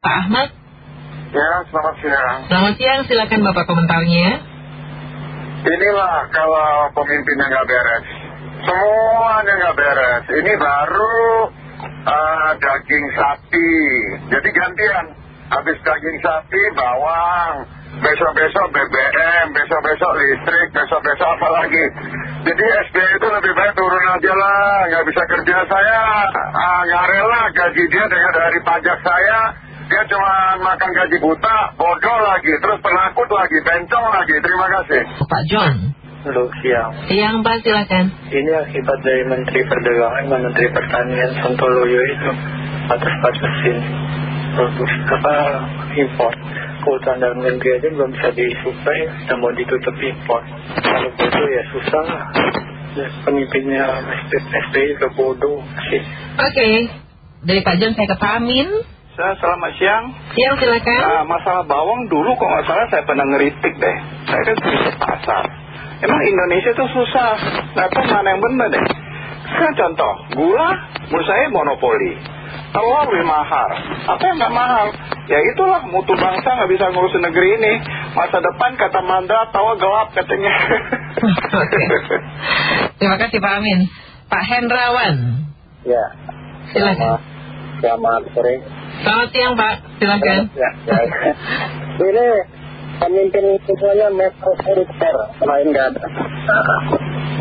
Pak Ahmad. Ya, selamat siang. Selamat siang, silakan Bapak komentarnya. Inilah kalau pemimpinnya nggak beres. Semuanya nggak beres. Ini baru uh, daging sapi. Jadi gantian. Habis daging sapi, bawang. Besok-besok BBM, besok-besok listrik, besok-besok apa lagi. Jadi SBY itu lebih baik turun aja lah. Nggak bisa kerja saya. Uh, nggak rela gaji dia dengan dari pajak saya. Dia cuma makan gaji buta, bodoh lagi, terus penakut lagi, bencong lagi. Terima kasih. Pak John. Halo, siang. Siang Pak, silakan. Ini akibat dari Menteri Perdagangan dan Menteri Pertanian Sontoloyo itu atas batasin produk apa impor. Kehutan dalam negeri aja belum bisa disuplai, dan mau ditutup impor. Kalau bodoh ya susah lah. Ya, pemimpinnya SBY ke bodoh sih. Oke, dari Pak John saya ke Pak Amin. Selamat siang. Siang silakan. Nah, masalah bawang dulu kok nggak salah saya pernah ngeritik deh. Saya kan sering ke pasar. Emang Indonesia tuh susah. Tahu mana yang benar deh. Kan contoh, gula menurut saya monopoli. Telur lebih mahal. Apa yang nggak mahal? Ya itulah mutu bangsa nggak bisa ngurusin negeri ini. Masa depan kata Mandra tawa gelap katanya. Terima kasih Pak Amin. Pak Hendrawan. Ya. Silakan. Selamat sore. Selamat siang Pak, silakan. Ya, ya. Ini pemimpin semuanya metro koruptor selain nggak ada.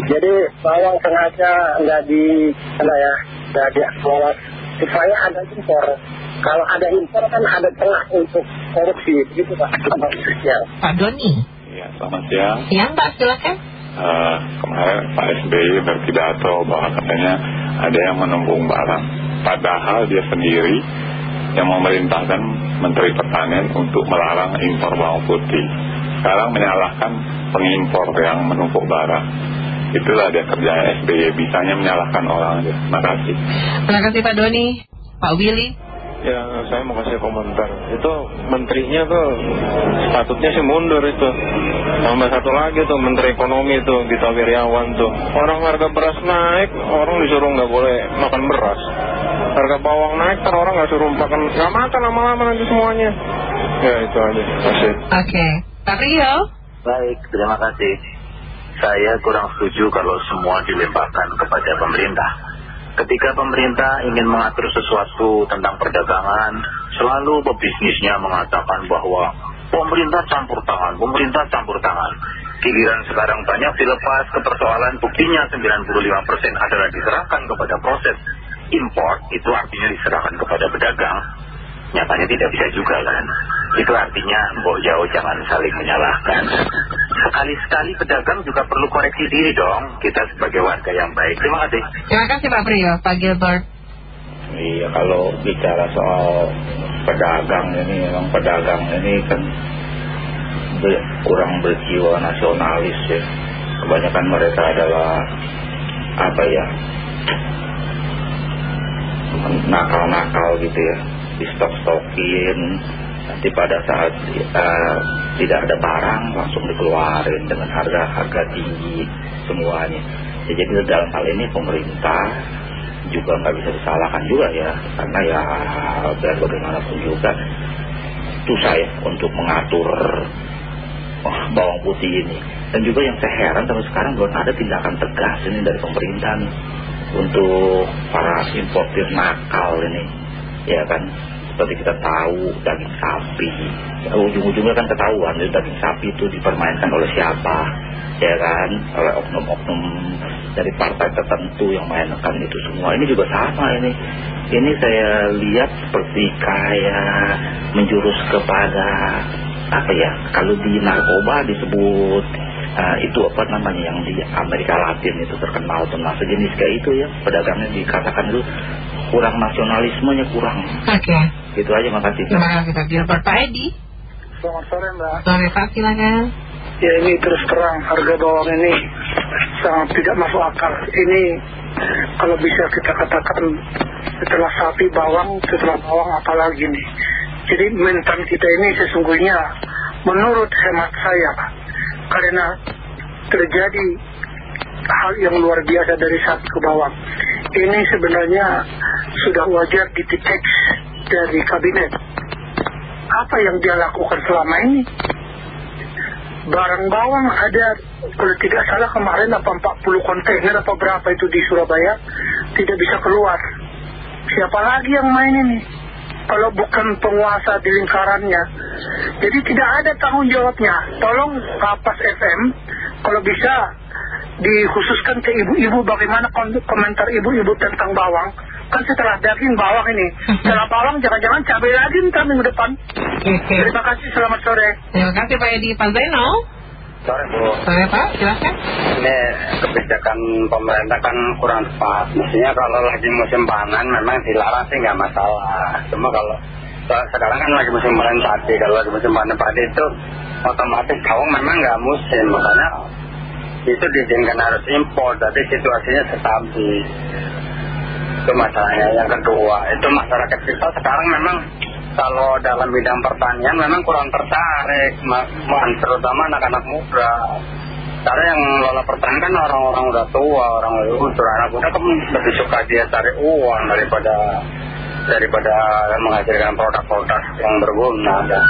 Jadi bawang sengaja nggak di mana ya nggak dikelola supaya ada impor. Kalau ada impor kan ada celah untuk korupsi begitu Pak. Ya. Pak Doni. Ya, selamat siang. Siang Pak, silakan. Uh, kemarin Pak SBY berpidato bahwa katanya ada yang menumbung barang. Padahal dia sendiri yang memerintahkan Menteri Pertanian untuk melarang impor bawang putih. Sekarang menyalahkan pengimpor yang menumpuk barang. Itulah dia kerja SBY, bisanya menyalahkan orang aja. Terima kasih. Terima kasih Pak Doni. Pak Willy. Ya, saya mau kasih komentar. Itu menterinya tuh sepatutnya sih mundur itu. Tambah satu lagi tuh Menteri Ekonomi tuh Gita Wirjawan tuh. Orang harga beras naik, orang disuruh nggak boleh makan beras. Harga bawang naik, kan orang nggak suruh makan, nggak makan lama-lama nanti semuanya. Ya itu aja. Kasih. Oke. Pak Rio. Baik, terima kasih. Saya kurang setuju kalau semua dilemparkan kepada pemerintah. Ketika pemerintah ingin mengatur sesuatu tentang perdagangan, selalu pebisnisnya mengatakan bahwa pemerintah campur tangan, pemerintah campur tangan. Giliran sekarang banyak dilepas ke persoalan buktinya 95% adalah diserahkan kepada proses impor, itu artinya diserahkan kepada pedagang. Nyatanya tidak bisa juga kan. Itu artinya Mbok Jauh jangan saling menyalahkan. Sekali-sekali pedagang juga perlu koreksi diri dong. Kita sebagai warga yang baik. Terima kasih. Terima kasih Pak Priyo. Pak Gilbert. Iya kalau bicara soal pedagang ini memang pedagang ini kan kurang berjiwa nasionalis ya. Kebanyakan mereka adalah apa ya nakal-nakal gitu ya. Di stok-stokin nanti pada saat uh, tidak ada barang langsung dikeluarin dengan harga-harga tinggi semuanya. Ya, jadi dalam hal ini pemerintah juga nggak bisa disalahkan juga ya. Karena ya biar bagaimanapun juga susah ya untuk mengatur oh, bawang putih ini. Dan juga yang saya heran sampai sekarang belum ada tindakan tegas ini dari pemerintah nih untuk para importir nakal ini. Ya kan seperti kita tahu daging sapi. Ya, ujung-ujungnya kan ketahuan itu daging sapi itu dipermainkan oleh siapa ya kan? Oleh oknum-oknum dari partai tertentu yang mainkan itu semua. Ini juga sama ini. Ini saya lihat seperti kayak menjurus kepada apa ya kalau di narkoba disebut uh, itu apa namanya yang di Amerika Latin itu terkenal tentang sejenis kayak itu ya. Pedagangnya dikatakan itu kurang nasionalismenya kurang. Oke. Okay. gitu aja makasih terima kasih Pak Gilbert. Pak Edi? Selamat sore Mbak. Sore Pak. Silakan. Ya ini terus terang harga bawang ini sangat tidak masuk akal. Ini kalau bisa kita katakan setelah sapi bawang setelah bawang apalagi nih. Jadi mentan kita ini sesungguhnya menurut hemat saya karena terjadi hal yang luar biasa dari sapi ke bawang ini sebenarnya sudah wajar di teks dari kabinet. Apa yang dia lakukan selama ini? Barang bawang ada kalau tidak salah kemarin apa 40 kontainer apa berapa itu di Surabaya tidak bisa keluar. Siapa lagi yang main ini kalau bukan penguasa di lingkarannya. Jadi tidak ada tanggung jawabnya. Tolong Kapas FM kalau bisa dikhususkan ke ibu-ibu bagaimana komentar ibu-ibu tentang bawang. Kan setelah daging bawang ini. Setelah bawang jangan-jangan cabai lagi ntar minggu depan. Terima kasih selamat sore. Terima kasih Pak Edi Pak Zainal sore Bu. Sore Pak. Silahkan ini kebijakan pemerintah kan kurang tepat. Mestinya kalau lagi musim panen memang dilarang sih nggak masalah. Cuma kalau sekarang kan lagi musim panen padi. Kalau lagi musim panen padi itu otomatis bawang memang nggak musim. Makanya itu diizinkan harus impor. Tapi situasinya stabil. Itu masalahnya. Yang kedua itu masyarakat kita sekarang memang kalau dalam bidang pertanian memang kurang tertarik terutama anak-anak muda karena yang lola pertanian kan orang-orang udah tua orang udah anak muda kan lebih suka dia cari uang daripada daripada menghasilkan produk-produk yang berguna dan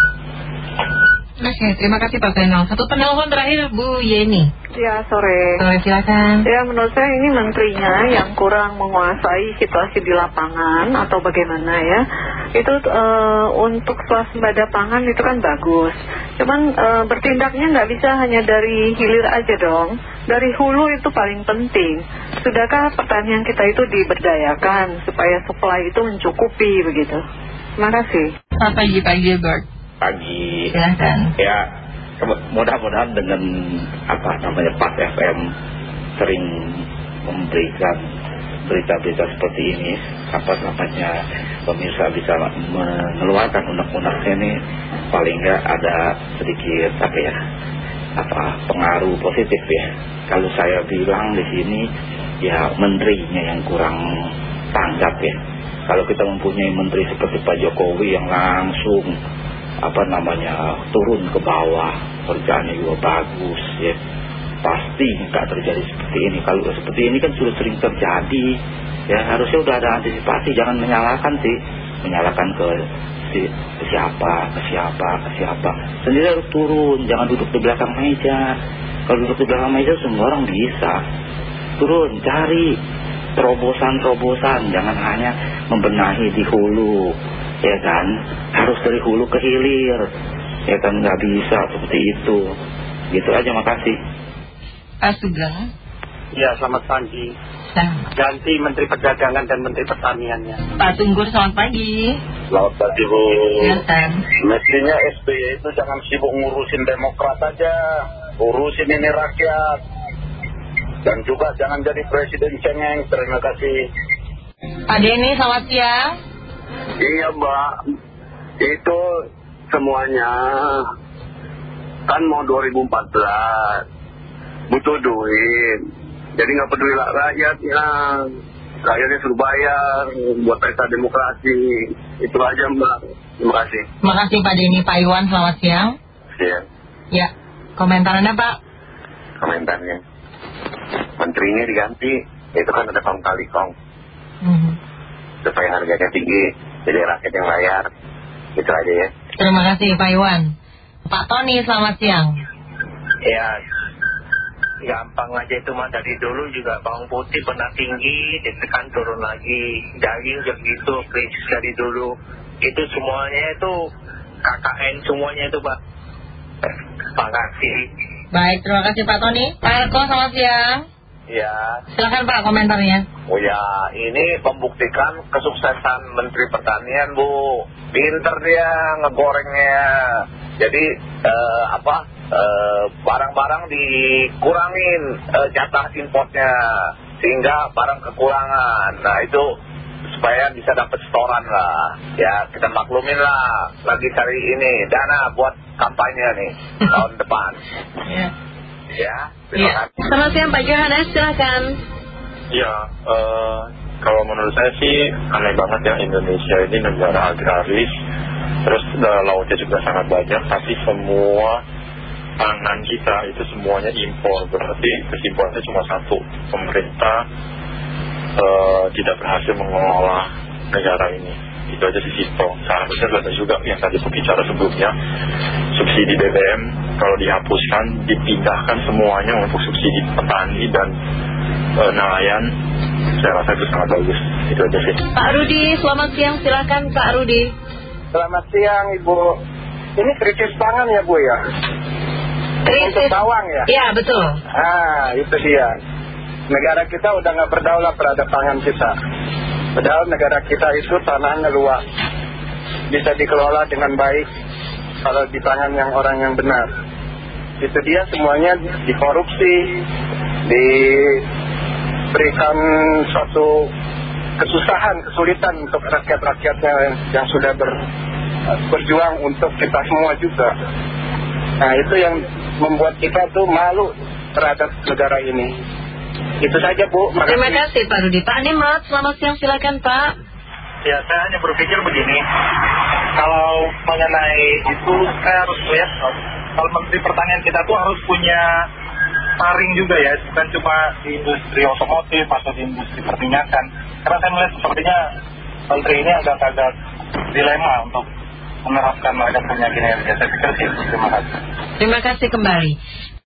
Oke, terima kasih Pak Zainal. Satu penelpon terakhir Bu Yeni. Ya, sore. Sore, silakan. Ya, menurut saya ini menterinya yang kurang menguasai situasi di lapangan atau bagaimana ya. Itu uh, untuk swasembada pangan itu kan bagus. Cuman uh, bertindaknya nggak bisa hanya dari hilir aja dong. Dari hulu itu paling penting. Sudahkah pertanian kita itu diberdayakan supaya supply itu mencukupi begitu? Terima kasih. Selamat pagi Pak Gilbert pagi. Silahkan. Ya, mudah-mudahan dengan apa namanya Pak FM sering memberikan berita-berita seperti ini, apa namanya pemirsa bisa mengeluarkan undang-undangnya ini paling enggak ada sedikit apa ya apa pengaruh positif ya. Kalau saya bilang di sini ya menterinya yang kurang tanggap ya. Kalau kita mempunyai menteri seperti Pak Jokowi yang langsung apa namanya turun ke bawah kerjaannya juga bagus ya pasti nggak terjadi seperti ini. Kalau seperti ini kan sudah sering terjadi. Ya harusnya udah ada antisipasi. Jangan menyalahkan sih. Menyalahkan ke, si, ke siapa ke siapa ke siapa. Sendiri harus turun. Jangan duduk di belakang meja. Kalau duduk di belakang meja semua orang bisa. Turun cari terobosan-terobosan. Jangan hanya membenahi di hulu. Ya kan? Harus dari hulu ke hilir. Ya kan? Nggak bisa seperti itu. Gitu aja. Makasih Pak Sugeng ya selamat pagi. Selamat. ganti Menteri Perdagangan dan Menteri Pertaniannya. Pak Tunggur selamat pagi. Selamat pagi Bu. Silakan mestinya SBY itu jangan sibuk ngurusin demokrat aja. Urusin ini rakyat. Dan juga jangan jadi presiden cengeng. Terima kasih. Pak Denny selamat siang. Iya mbak. Itu semuanya. Kan mau 2014 Butuh duit. Jadi nggak peduli lah rakyatnya Rakyatnya suruh bayar Buat pesta demokrasi. Itu aja mbak. Terima kasih. Terima kasih Pak Denny. Pak Iwan selamat siang. Siang Ya komentar Anda Pak? Komentarnya. Menterinya diganti. Itu kan ada kong kali kong. -hmm. Supaya harganya tinggi Jadi rakyat yang bayar. Itu aja ya. Terima kasih Pak Iwan. Pak Tony selamat siang. Ya gampang aja itu mah. Dari dulu juga bawang putih pernah tinggi ditekan turun lagi. Daging juga gitu krisis dari dulu. Itu semuanya itu KKN semuanya itu Pak. Terima kasih. Baik terima kasih Pak Tony. Pak Erko selamat siang. Ya. Silakan Pak komentarnya. Oh ya. Ini membuktikan kesuksesan Menteri Pertanian Bu. Pinter dia ngegorengnya. Jadi eh, apa barang-barang dikurangin jatah importnya sehingga barang kekurangan. Nah itu supaya bisa dapat setoran lah. Ya kita maklumin lah lagi cari ini dana buat kampanye nih tahun depan. Ya. Ya terima kasih. Selamat siang Pak Johannes. Silakan. Ya kalau menurut saya sih aneh banget ya Indonesia ini negara agraris. Terus lautnya juga sangat banyak tapi semua pangan kita itu semuanya impor. Berarti kesimpulannya cuma satu pemerintah tidak berhasil mengelola negara ini. Itu aja sih simple seharusnya ada juga yang tadi bicara sebelumnya subsidi BBM kalau dihapuskan dipindahkan semuanya untuk subsidi petani dan e, nelayan saya rasa itu sangat bagus. Itu aja sih. Pak Rudi selamat siang. Silakan Pak Rudi. Selamat siang Ibu. Ini krisis pangan ya Bu ya Untuk bawang ya? Iya betul. Ah itu dia. Negara kita udah nggak berdaulat terhadap pangan kita. Padahal negara kita itu tanahnya luas Bisa dikelola dengan baik Kalau di tangan yang orang yang benar. Itu dia semuanya dikorupsi Diberikan suatu kesusahan, kesulitan untuk rakyat-rakyatnya yang sudah ber, berjuang untuk kita semua juga. Nah itu yang membuat kita tuh malu terhadap negara ini. Itu saja Bu. Makasih. Terima kasih Pak Rudi. Pak Nimrod selamat siang. Silakan Pak. Ya saya hanya berpikir begini. Kalau mengenai itu saya harus lihat Kalau Menteri Pertanian kita tuh harus punya taring juga ya. Bukan cuma di industri otomotif atau di industri perminyakan. Karena saya melihat sepertinya Menteri ini agak-agak dilema untuk menerapkan mereka punya kinerja Saya pikir sih terima kasih. Terima kasih kembali